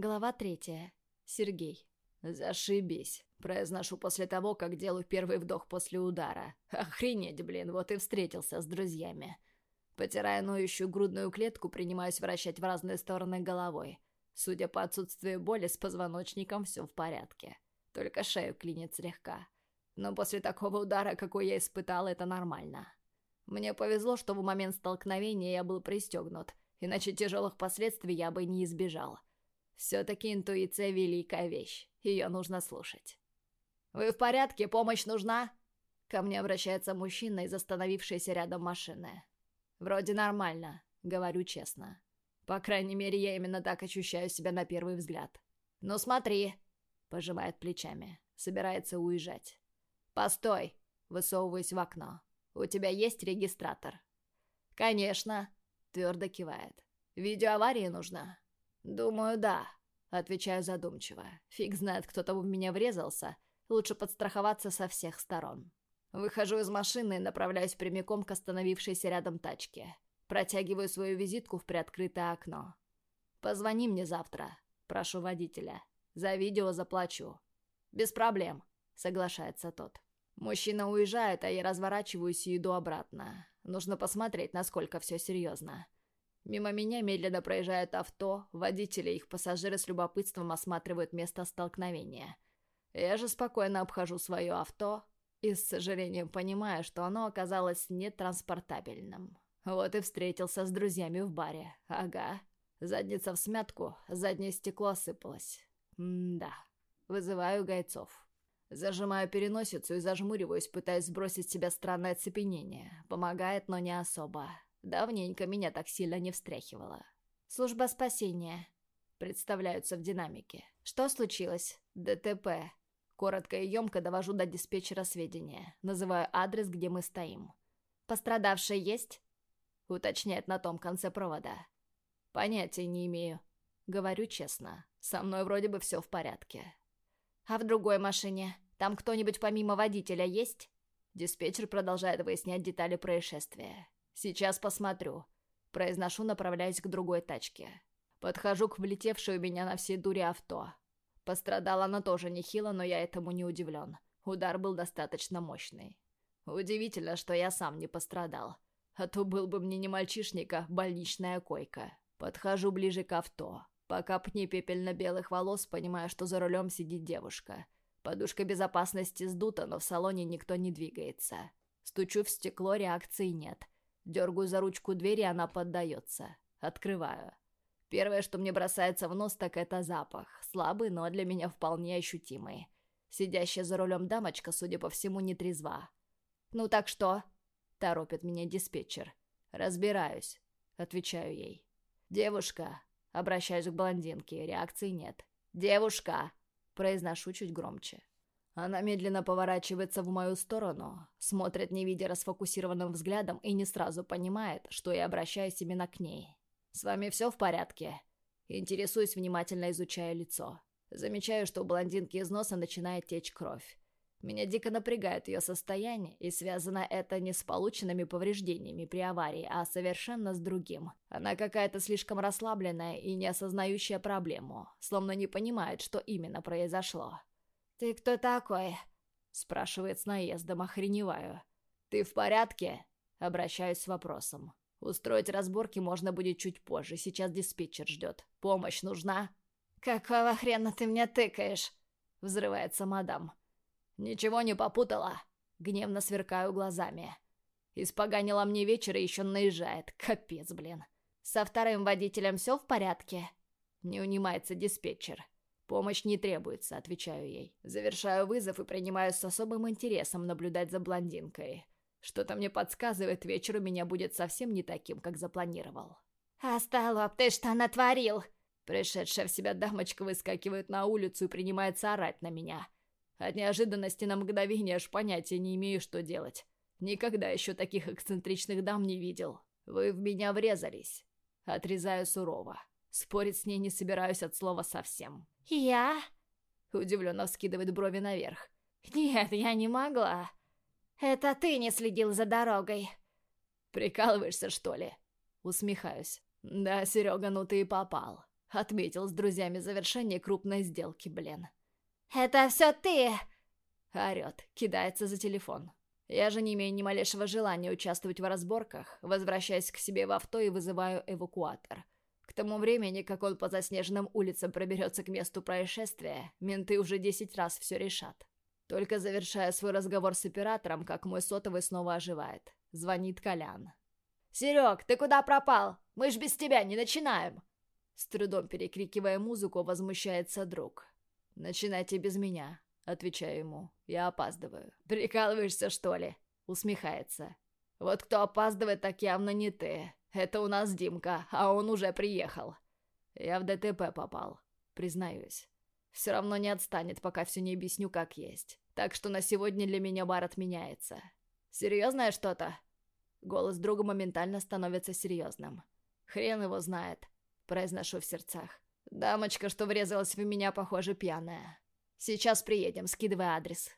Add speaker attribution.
Speaker 1: Глава третья. Сергей.
Speaker 2: «Зашибись!» Произношу после того, как делаю первый вдох после удара. Охренеть, блин, вот и встретился с друзьями. Потирая ноющую грудную клетку, принимаюсь вращать в разные стороны головой. Судя по отсутствию боли, с позвоночником все в порядке. Только шею клинит слегка. Но после такого удара, какой я испытал, это нормально. Мне повезло, что в момент столкновения я был пристегнут, иначе тяжелых последствий я бы не избежал. Все-таки интуиция — великая вещь, ее нужно слушать. «Вы в порядке? Помощь нужна?» Ко мне обращается мужчина из остановившейся рядом машины. «Вроде нормально», — говорю честно. По крайней мере, я именно так ощущаю себя на первый взгляд. «Ну смотри», — пожимает плечами, собирается уезжать. «Постой», — высовываюсь в окно. «У тебя есть регистратор?» «Конечно», — твердо кивает. «Видео аварии нужно?» «Думаю, да», — отвечаю задумчиво. «Фиг знает, кто-то в меня врезался, Лучше подстраховаться со всех сторон. Выхожу из машины и направляюсь прямиком к остановившейся рядом тачке. Протягиваю свою визитку в приоткрытое окно. «Позвони мне завтра», — прошу водителя. «За видео заплачу». «Без проблем», — соглашается тот. Мужчина уезжает, а я разворачиваюсь и иду обратно. Нужно посмотреть, насколько все серьезно. Мимо меня медленно проезжают авто, водители и их пассажиры с любопытством осматривают место столкновения — я же спокойно обхожу свое авто и с сожалением понимаю, что оно оказалось нетранспортабельным. Вот и встретился с друзьями в баре. Ага. Задница в смятку, заднее стекло осыпалось. М-да. Вызываю гайцов. Зажимаю переносицу и зажмуриваюсь, пытаясь сбросить с себя странное оцепенение. Помогает, но не особо. Давненько меня так сильно не встряхивало.
Speaker 1: «Служба спасения», — представляются в динамике. «Что случилось?»
Speaker 2: «ДТП», Коротко и емко довожу до диспетчера сведения. Называю адрес, где мы стоим.
Speaker 1: «Пострадавший есть?»
Speaker 2: Уточняет на том конце провода. «Понятия не имею». Говорю честно. Со мной вроде бы все в порядке.
Speaker 1: «А в другой машине? Там кто-нибудь помимо водителя есть?»
Speaker 2: Диспетчер продолжает выяснять детали происшествия. «Сейчас посмотрю». Произношу, направляясь к другой тачке. Подхожу к влетевшей у меня на все дури авто. Пострадала она тоже нехило, но я этому не удивлен. Удар был достаточно мощный. Удивительно, что я сам не пострадал. А то был бы мне не мальчишник, а больничная койка. Подхожу ближе к авто. По капне пепельно-белых волос понимаю, что за рулем сидит девушка. Подушка безопасности сдута, но в салоне никто не двигается. Стучу в стекло, реакции нет. Дергаю за ручку двери, она поддается. Открываю. Первое, что мне бросается в нос, так это запах. Слабый, но для меня вполне ощутимый. Сидящая за рулем дамочка, судя по всему, не трезва. «Ну так что?» – торопит меня диспетчер. «Разбираюсь», – отвечаю ей. «Девушка», – обращаюсь к блондинке, реакции нет. «Девушка», – произношу чуть громче. Она медленно поворачивается в мою сторону, смотрит, не видя расфокусированным взглядом, и не сразу понимает, что я обращаюсь именно к ней. «С вами все в порядке?» Интересуюсь, внимательно изучая лицо. Замечаю, что у блондинки из носа начинает течь кровь. Меня дико напрягает ее состояние, и связано это не с полученными повреждениями при аварии, а совершенно с другим. Она какая-то слишком расслабленная и не осознающая проблему, словно не понимает, что именно произошло.
Speaker 1: «Ты кто такой?»
Speaker 2: — спрашивает с наездом, охреневаю. «Ты в порядке?» — обращаюсь с вопросом. Устроить разборки можно будет чуть позже, сейчас диспетчер ждет. Помощь нужна?»
Speaker 1: «Какого хрена ты мне тыкаешь?»
Speaker 2: — взрывается мадам. «Ничего не попутала?» Гневно сверкаю глазами. Испоганила мне вечер и еще наезжает. Капец, блин.
Speaker 1: «Со вторым водителем все в порядке?»
Speaker 2: Не унимается диспетчер. «Помощь не требуется», — отвечаю ей. Завершаю вызов и принимаю с особым интересом наблюдать за блондинкой. Что-то мне подсказывает, вечер у меня будет совсем не таким, как запланировал.
Speaker 1: «Остолоп, ты что натворил?»
Speaker 2: Пришедшая в себя дамочка выскакивает на улицу и принимается орать на меня. От неожиданности на мгновение аж понятия не имею, что делать. Никогда еще таких эксцентричных дам не видел. Вы в меня врезались. Отрезаю сурово. Спорить с ней не собираюсь от слова совсем.
Speaker 1: «Я?»
Speaker 2: Удивленно вскидывает брови наверх.
Speaker 1: «Нет, я не могла. «Это ты не следил за дорогой!»
Speaker 2: «Прикалываешься, что ли?» Усмехаюсь. «Да, Серега, ну ты и попал. Отметил с друзьями завершение крупной сделки, блин.
Speaker 1: «Это все ты!»
Speaker 2: Орет, кидается за телефон. Я же не имею ни малейшего желания участвовать в разборках, возвращаясь к себе в авто и вызываю эвакуатор. К тому времени, как он по заснеженным улицам проберется к месту происшествия, менты уже десять раз все решат. Только завершая свой разговор с оператором, как мой сотовый снова оживает. Звонит Колян.
Speaker 1: «Серег, ты куда пропал? Мы ж без тебя не начинаем!»
Speaker 2: С трудом перекрикивая музыку, возмущается друг. «Начинайте без меня», — отвечаю ему. «Я опаздываю».
Speaker 1: «Прикалываешься, что ли?» — усмехается. «Вот кто опаздывает, так явно не ты. Это у нас Димка, а он уже приехал».
Speaker 2: «Я в ДТП попал», — признаюсь. «Все равно не отстанет, пока все не объясню, как есть. Так что на сегодня для меня бар отменяется».
Speaker 1: «Серьезное что-то?»
Speaker 2: Голос друга моментально становится серьезным. «Хрен его знает произношу в сердцах. Дамочка, что врезалась в меня, похоже, пьяная. Сейчас приедем, скидывай адрес.